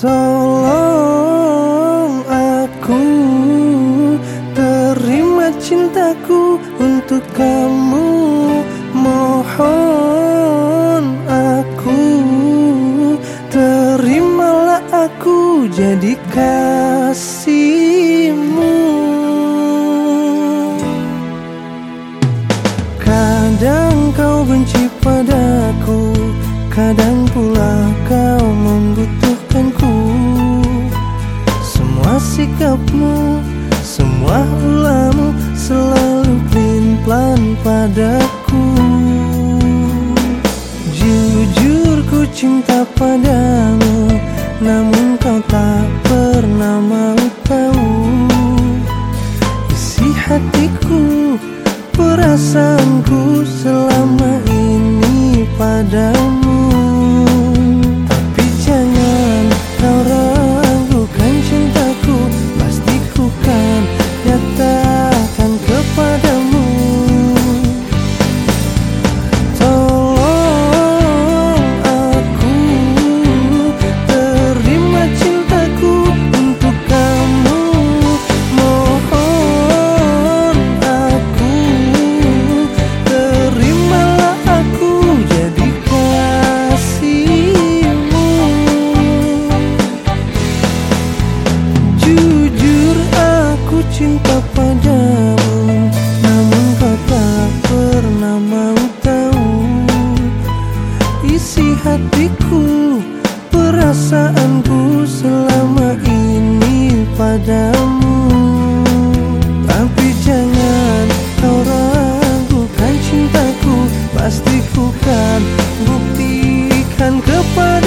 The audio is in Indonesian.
Tolong aku terima cintaku untuk kamu. Mohon aku terimalah aku jadi kasihmu. Kadang kau benci padaku Kadang pula kau membutuhkanku padaku. Jujur ku cinta padamu Namun kau tak pernah mau tahu. Isi hatiku, perasaanku cinta padamu Namun kau tak pernah mau tahu. Isi hatiku, perasaanku selama ini padamu. Tapi jangan kau ragukan cintaku Pasti ku kan buktikan kepada